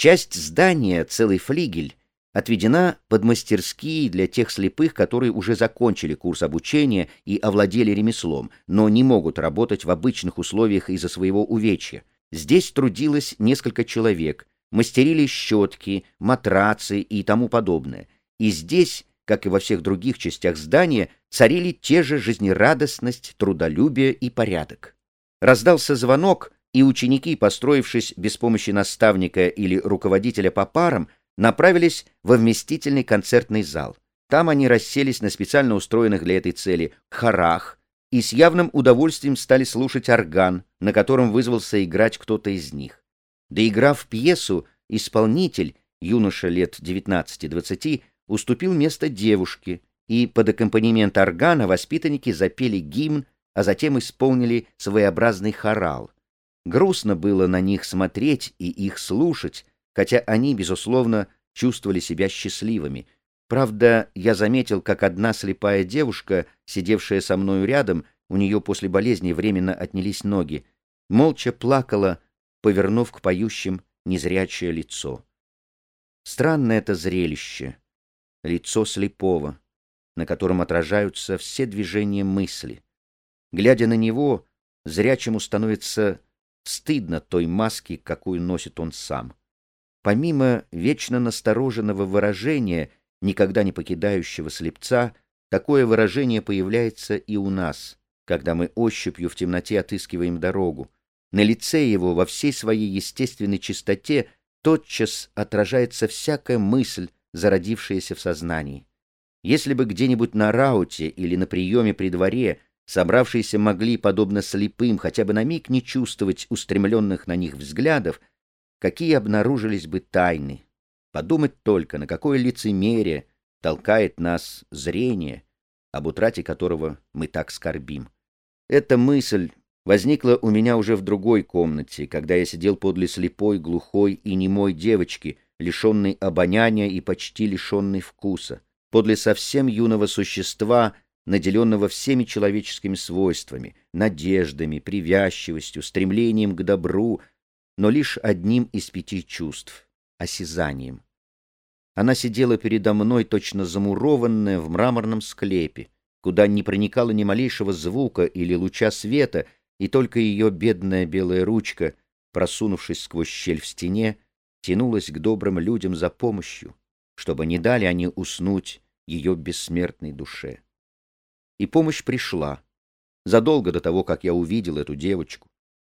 Часть здания, целый флигель, отведена под мастерские для тех слепых, которые уже закончили курс обучения и овладели ремеслом, но не могут работать в обычных условиях из-за своего увечья. Здесь трудилось несколько человек, мастерили щетки, матрацы и тому подобное. И здесь, как и во всех других частях здания, царили те же жизнерадостность, трудолюбие и порядок. Раздался звонок, и ученики, построившись без помощи наставника или руководителя по парам, направились во вместительный концертный зал. Там они расселись на специально устроенных для этой цели хорах и с явным удовольствием стали слушать орган, на котором вызвался играть кто-то из них. Доиграв пьесу, исполнитель, юноша лет 19-20, уступил место девушке, и под аккомпанемент органа воспитанники запели гимн, а затем исполнили своеобразный хорал. Грустно было на них смотреть и их слушать, хотя они, безусловно, чувствовали себя счастливыми. Правда, я заметил, как одна слепая девушка, сидевшая со мною рядом, у нее после болезни временно отнялись ноги, молча плакала, повернув к поющим незрячее лицо. Странное это зрелище, лицо слепого, на котором отражаются все движения мысли. Глядя на него, зрячему становится стыдно той маски, какую носит он сам. Помимо вечно настороженного выражения, никогда не покидающего слепца, такое выражение появляется и у нас, когда мы ощупью в темноте отыскиваем дорогу. На лице его во всей своей естественной чистоте тотчас отражается всякая мысль, зародившаяся в сознании. Если бы где-нибудь на рауте или на приеме при дворе собравшиеся могли, подобно слепым, хотя бы на миг не чувствовать устремленных на них взглядов, какие обнаружились бы тайны. Подумать только, на какое лицемерие толкает нас зрение, об утрате которого мы так скорбим. Эта мысль возникла у меня уже в другой комнате, когда я сидел подле слепой, глухой и немой девочки, лишенной обоняния и почти лишенной вкуса, подле совсем юного существа, наделенного всеми человеческими свойствами, надеждами, привязчивостью, стремлением к добру, но лишь одним из пяти чувств — осязанием. Она сидела передо мной, точно замурованная в мраморном склепе, куда не проникало ни малейшего звука или луча света, и только ее бедная белая ручка, просунувшись сквозь щель в стене, тянулась к добрым людям за помощью, чтобы не дали они уснуть ее бессмертной душе. И помощь пришла, задолго до того, как я увидел эту девочку.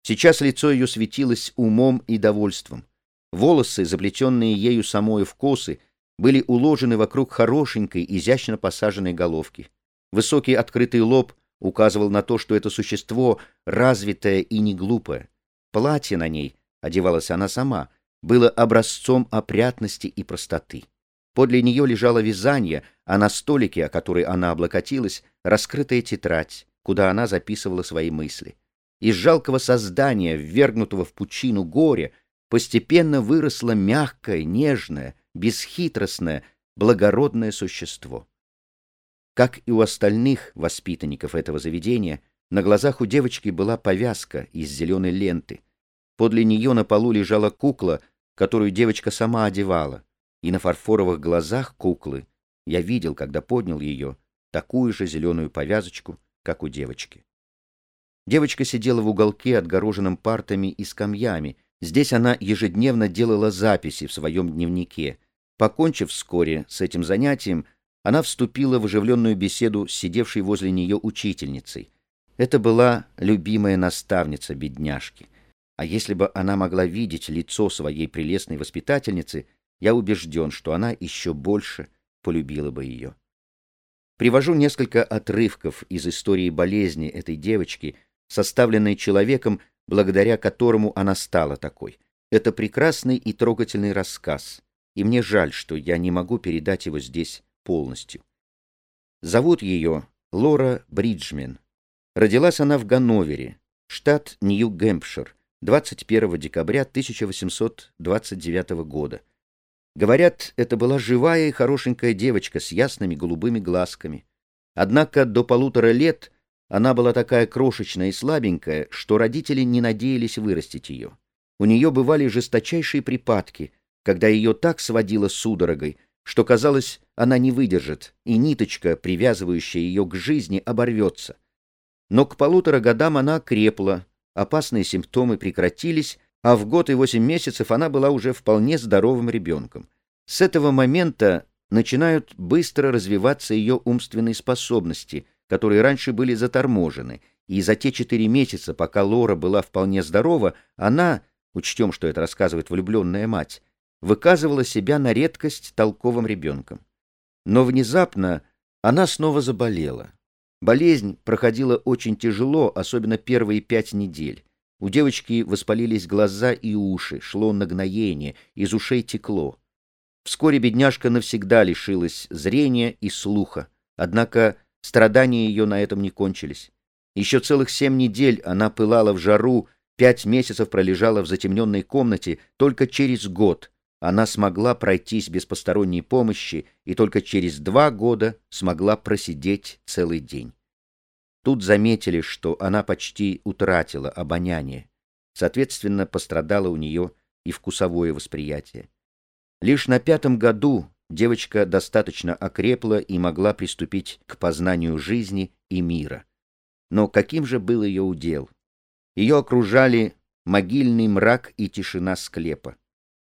Сейчас лицо ее светилось умом и довольством. Волосы, заплетенные ею самой в косы, были уложены вокруг хорошенькой, изящно посаженной головки. Высокий открытый лоб указывал на то, что это существо развитое и не глупое. Платье на ней, одевалась она сама, было образцом опрятности и простоты. Подле нее лежало вязание, а на столике, о который она облокотилась, раскрытая тетрадь, куда она записывала свои мысли. Из жалкого создания, ввергнутого в пучину горя, постепенно выросло мягкое, нежное, бесхитростное, благородное существо. Как и у остальных воспитанников этого заведения, на глазах у девочки была повязка из зеленой ленты. Подле нее на полу лежала кукла, которую девочка сама одевала, и на фарфоровых глазах куклы я видел, когда поднял ее, такую же зеленую повязочку, как у девочки. Девочка сидела в уголке, отгороженном партами и скамьями. Здесь она ежедневно делала записи в своем дневнике. Покончив вскоре с этим занятием, она вступила в оживленную беседу с сидевшей возле нее учительницей. Это была любимая наставница бедняжки. А если бы она могла видеть лицо своей прелестной воспитательницы, я убежден, что она еще больше полюбила бы ее. Привожу несколько отрывков из истории болезни этой девочки — составленной человеком, благодаря которому она стала такой. Это прекрасный и трогательный рассказ, и мне жаль, что я не могу передать его здесь полностью. Зовут ее Лора Бриджмен. Родилась она в Ганновере, штат Нью-Гэмпшир, 21 декабря 1829 года. Говорят, это была живая и хорошенькая девочка с ясными голубыми глазками. Однако до полутора лет она была такая крошечная и слабенькая, что родители не надеялись вырастить ее. У нее бывали жесточайшие припадки, когда ее так сводило судорогой, что казалось, она не выдержит, и ниточка, привязывающая ее к жизни, оборвется. Но к полутора годам она крепла, опасные симптомы прекратились, а в год и восемь месяцев она была уже вполне здоровым ребенком. С этого момента начинают быстро развиваться ее умственные способности, которые раньше были заторможены, и за те четыре месяца, пока Лора была вполне здорова, она, учтем, что это рассказывает влюбленная мать, выказывала себя на редкость толковым ребенком. Но внезапно она снова заболела. Болезнь проходила очень тяжело, особенно первые пять недель. У девочки воспалились глаза и уши, шло нагноение, из ушей текло. Вскоре бедняжка навсегда лишилась зрения и слуха, однако страдания ее на этом не кончились. Еще целых семь недель она пылала в жару, пять месяцев пролежала в затемненной комнате, только через год она смогла пройтись без посторонней помощи и только через два года смогла просидеть целый день. Тут заметили, что она почти утратила обоняние. Соответственно, пострадало у нее и вкусовое восприятие. Лишь на пятом году девочка достаточно окрепла и могла приступить к познанию жизни и мира. Но каким же был ее удел? Ее окружали могильный мрак и тишина склепа.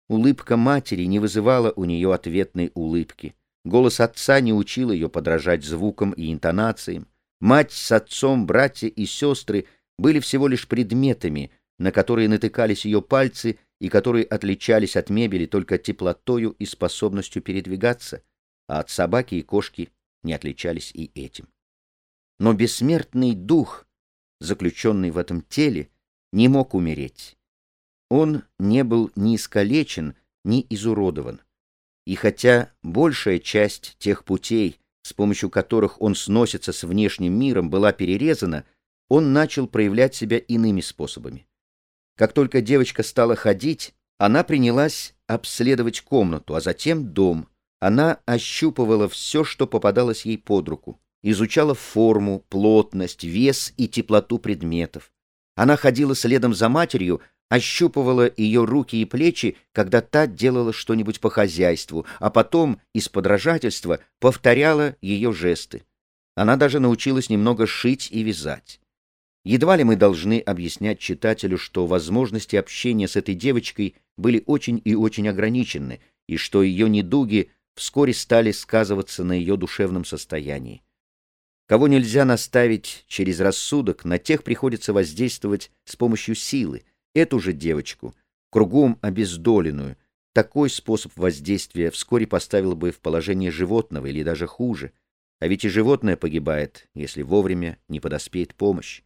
Улыбка матери не вызывала у нее ответной улыбки. Голос отца не учил ее подражать звукам и интонациям. Мать с отцом, братья и сестры были всего лишь предметами, на которые натыкались ее пальцы и которые отличались от мебели только теплотою и способностью передвигаться, а от собаки и кошки не отличались и этим. Но бессмертный дух, заключенный в этом теле, не мог умереть. Он не был ни искалечен, ни изуродован. И хотя большая часть тех путей, с помощью которых он сносится с внешним миром, была перерезана, он начал проявлять себя иными способами. Как только девочка стала ходить, она принялась обследовать комнату, а затем дом. Она ощупывала все, что попадалось ей под руку, изучала форму, плотность, вес и теплоту предметов. Она ходила следом за матерью, ощупывала ее руки и плечи, когда та делала что-нибудь по хозяйству, а потом из подражательства повторяла ее жесты. Она даже научилась немного шить и вязать. Едва ли мы должны объяснять читателю, что возможности общения с этой девочкой были очень и очень ограничены, и что ее недуги вскоре стали сказываться на ее душевном состоянии. Кого нельзя наставить через рассудок, на тех приходится воздействовать с помощью силы. Эту же девочку, кругом обездоленную, такой способ воздействия вскоре поставил бы в положение животного или даже хуже. А ведь и животное погибает, если вовремя не подоспеет помощь.